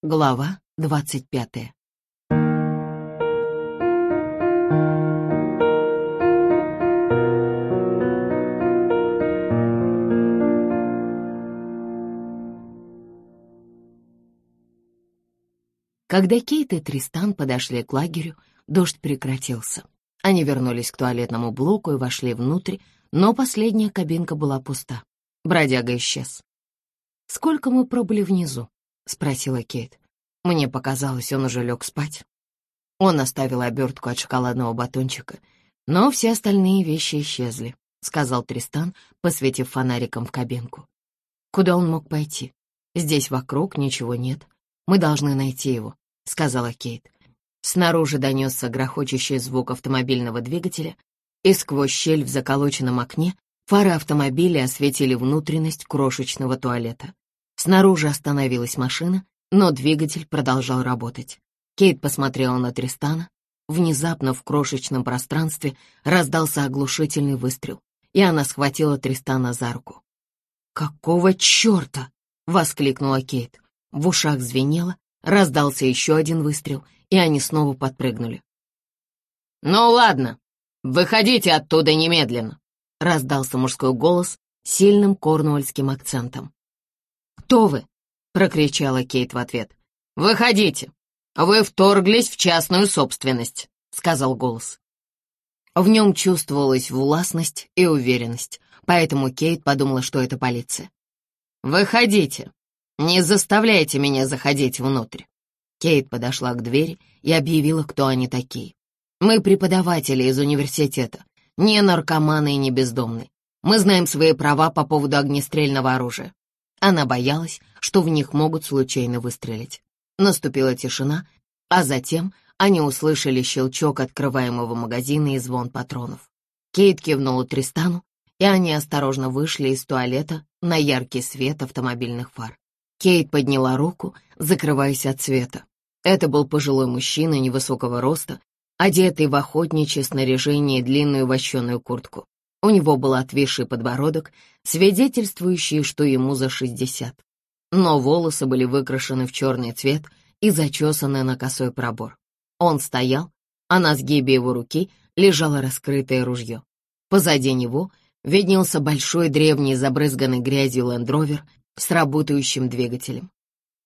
Глава двадцать пятая. Когда Кейт и Тристан подошли к лагерю, дождь прекратился. Они вернулись к туалетному блоку и вошли внутрь, но последняя кабинка была пуста. Бродяга исчез. «Сколько мы пробыли внизу?» — спросила Кейт. Мне показалось, он уже лег спать. Он оставил обертку от шоколадного батончика, но все остальные вещи исчезли, — сказал Тристан, посветив фонариком в кабинку. Куда он мог пойти? Здесь вокруг ничего нет. Мы должны найти его, — сказала Кейт. Снаружи донесся грохочущий звук автомобильного двигателя, и сквозь щель в заколоченном окне фары автомобиля осветили внутренность крошечного туалета. Снаружи остановилась машина, но двигатель продолжал работать. Кейт посмотрела на Тристана. Внезапно в крошечном пространстве раздался оглушительный выстрел, и она схватила Тристана за руку. «Какого черта?» — воскликнула Кейт. В ушах звенело, раздался еще один выстрел, и они снова подпрыгнули. «Ну ладно, выходите оттуда немедленно!» — раздался мужской голос сильным корнуольским акцентом. «Кто вы?» — прокричала Кейт в ответ. «Выходите! Вы вторглись в частную собственность», — сказал голос. В нем чувствовалась властность и уверенность, поэтому Кейт подумала, что это полиция. «Выходите! Не заставляйте меня заходить внутрь!» Кейт подошла к двери и объявила, кто они такие. «Мы преподаватели из университета, не наркоманы и не бездомные. Мы знаем свои права по поводу огнестрельного оружия. Она боялась, что в них могут случайно выстрелить. Наступила тишина, а затем они услышали щелчок открываемого магазина и звон патронов. Кейт кивнула Тристану, и они осторожно вышли из туалета на яркий свет автомобильных фар. Кейт подняла руку, закрываясь от света. Это был пожилой мужчина невысокого роста, одетый в охотничье снаряжение и длинную вощеную куртку. У него был отвисший подбородок, свидетельствующий, что ему за шестьдесят. Но волосы были выкрашены в черный цвет и зачесаны на косой пробор. Он стоял, а на сгибе его руки лежало раскрытое ружье. Позади него виднелся большой древний забрызганный грязью лендровер с работающим двигателем.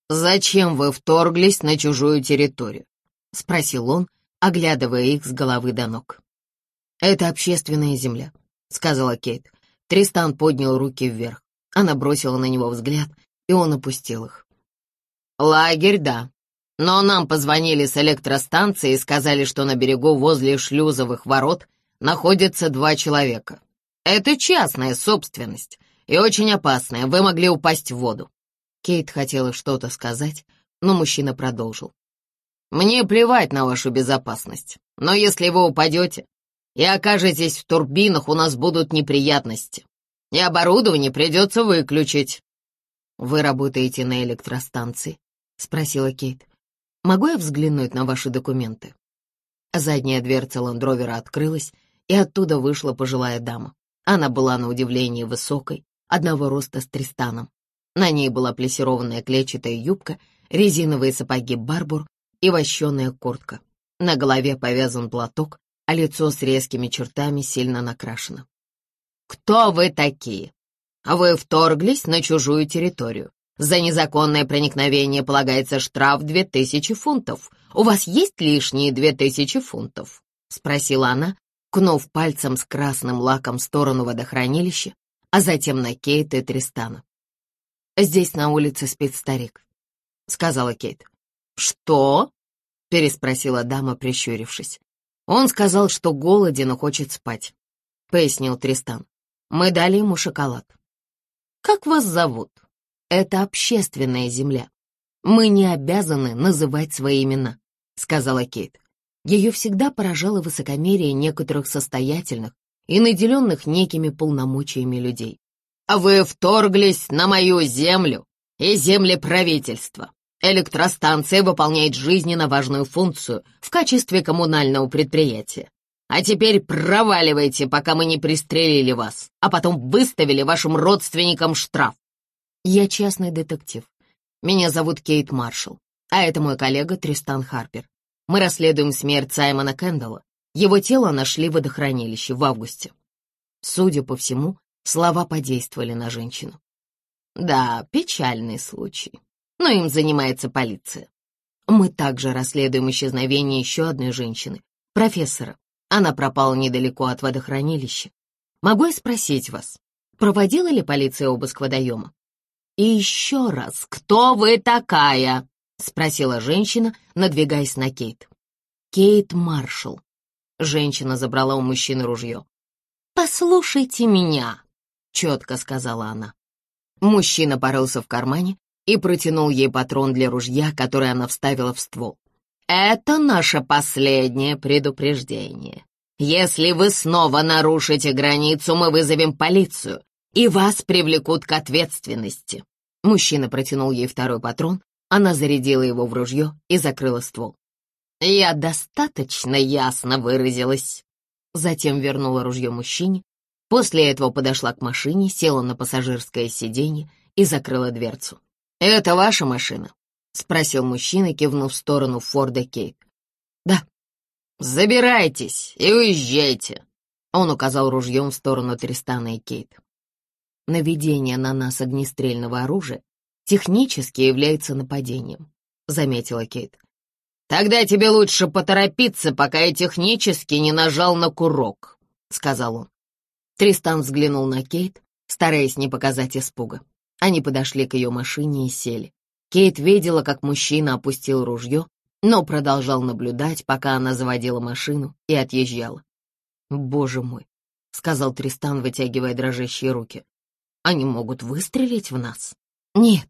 «Зачем вы вторглись на чужую территорию?» — спросил он, оглядывая их с головы до ног. «Это общественная земля сказала Кейт. Тристан поднял руки вверх. Она бросила на него взгляд, и он опустил их. «Лагерь, да. Но нам позвонили с электростанции и сказали, что на берегу возле шлюзовых ворот находятся два человека. Это частная собственность и очень опасная. Вы могли упасть в воду». Кейт хотела что-то сказать, но мужчина продолжил. «Мне плевать на вашу безопасность, но если вы упадете, и окажетесь в турбинах, у нас будут неприятности. И оборудование придется выключить». «Вы работаете на электростанции?» — спросила Кейт. «Могу я взглянуть на ваши документы?» Задняя дверца ландровера открылась, и оттуда вышла пожилая дама. Она была на удивление высокой, одного роста с Тристаном. На ней была плессированная клетчатая юбка, резиновые сапоги барбур и вощеная куртка. На голове повязан платок, а лицо с резкими чертами сильно накрашено. «Кто вы такие? Вы вторглись на чужую территорию. За незаконное проникновение полагается штраф две тысячи фунтов. У вас есть лишние две тысячи фунтов?» — спросила она, кнув пальцем с красным лаком в сторону водохранилища, а затем на Кейт и Тристана. «Здесь на улице спит старик», — сказала Кейт. «Что?» — переспросила дама, прищурившись. Он сказал, что голоден и хочет спать, — пояснил Тристан. Мы дали ему шоколад. Как вас зовут? Это общественная земля. Мы не обязаны называть свои имена, — сказала Кейт. Ее всегда поражало высокомерие некоторых состоятельных и наделенных некими полномочиями людей. А «Вы вторглись на мою землю и земли правительства. Электростанция выполняет жизненно важную функцию в качестве коммунального предприятия. А теперь проваливайте, пока мы не пристрелили вас, а потом выставили вашим родственникам штраф. Я частный детектив. Меня зовут Кейт Маршалл. А это мой коллега Тристан Харпер. Мы расследуем смерть Саймона Кэндалла. Его тело нашли в водохранилище в августе. Судя по всему, слова подействовали на женщину. Да, печальный случай. Но им занимается полиция. Мы также расследуем исчезновение еще одной женщины, профессора. Она пропала недалеко от водохранилища. Могу я спросить вас, проводила ли полиция обыск водоема? И еще раз, кто вы такая? Спросила женщина, надвигаясь на Кейт. Кейт Маршалл. Женщина забрала у мужчины ружье. «Послушайте меня», — четко сказала она. Мужчина порылся в кармане и протянул ей патрон для ружья, который она вставила в ствол. «Это наше последнее предупреждение. Если вы снова нарушите границу, мы вызовем полицию, и вас привлекут к ответственности». Мужчина протянул ей второй патрон, она зарядила его в ружье и закрыла ствол. «Я достаточно ясно выразилась». Затем вернула ружье мужчине, после этого подошла к машине, села на пассажирское сиденье и закрыла дверцу. «Это ваша машина?» — спросил мужчина, кивнув в сторону Форда Кейт. «Да». «Забирайтесь и уезжайте!» Он указал ружьем в сторону Тристана и Кейт. «Наведение на нас огнестрельного оружия технически является нападением», — заметила Кейт. «Тогда тебе лучше поторопиться, пока я технически не нажал на курок», — сказал он. Тристан взглянул на Кейт, стараясь не показать испуга. Они подошли к ее машине и сели. Кейт видела, как мужчина опустил ружье, но продолжал наблюдать, пока она заводила машину и отъезжала. «Боже мой», — сказал Тристан, вытягивая дрожащие руки, — «они могут выстрелить в нас?» «Нет,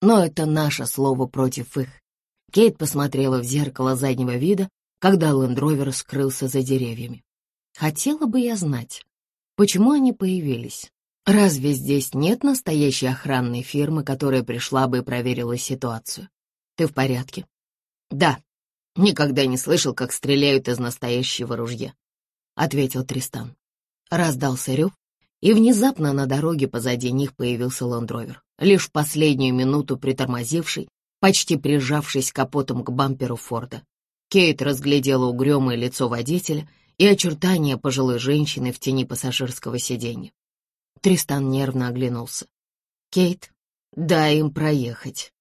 но это наше слово против их». Кейт посмотрела в зеркало заднего вида, когда Лендровер скрылся за деревьями. «Хотела бы я знать, почему они появились?» Разве здесь нет настоящей охранной фирмы, которая пришла бы и проверила ситуацию? Ты в порядке? Да. Никогда не слышал, как стреляют из настоящего ружья, — ответил Тристан. Раздался рев, и внезапно на дороге позади них появился ландровер, лишь в последнюю минуту притормозивший, почти прижавшись капотом к бамперу Форда. Кейт разглядела угрюмое лицо водителя и очертания пожилой женщины в тени пассажирского сиденья. Тристан нервно оглянулся. «Кейт, дай им проехать».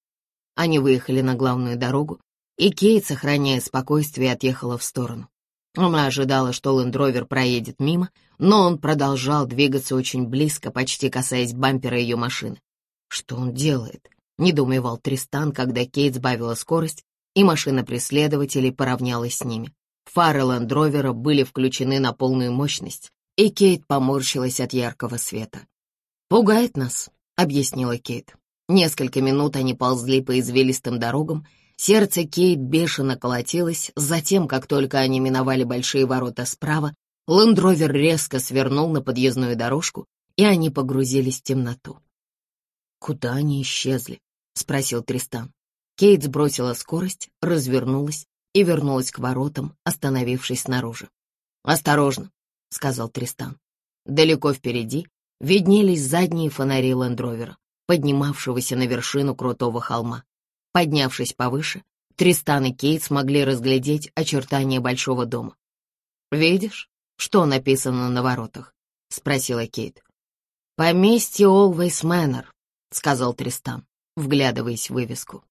Они выехали на главную дорогу, и Кейт, сохраняя спокойствие, отъехала в сторону. Она ожидала, что лендровер проедет мимо, но он продолжал двигаться очень близко, почти касаясь бампера ее машины. «Что он делает?» — недоумевал Тристан, когда Кейт сбавила скорость, и машина преследователей поравнялась с ними. Фары лендровера были включены на полную мощность, и Кейт поморщилась от яркого света. «Пугает нас», — объяснила Кейт. Несколько минут они ползли по извилистым дорогам, сердце Кейт бешено колотилось, затем, как только они миновали большие ворота справа, лендровер резко свернул на подъездную дорожку, и они погрузились в темноту. «Куда они исчезли?» — спросил Тристан. Кейт сбросила скорость, развернулась и вернулась к воротам, остановившись снаружи. «Осторожно!» — сказал Тристан. Далеко впереди виднелись задние фонари лендровера, поднимавшегося на вершину крутого холма. Поднявшись повыше, Тристан и Кейт смогли разглядеть очертания большого дома. «Видишь, что написано на воротах?» — спросила Кейт. «Поместье Олвейс Мэннер», — сказал Тристан, вглядываясь в вывеску.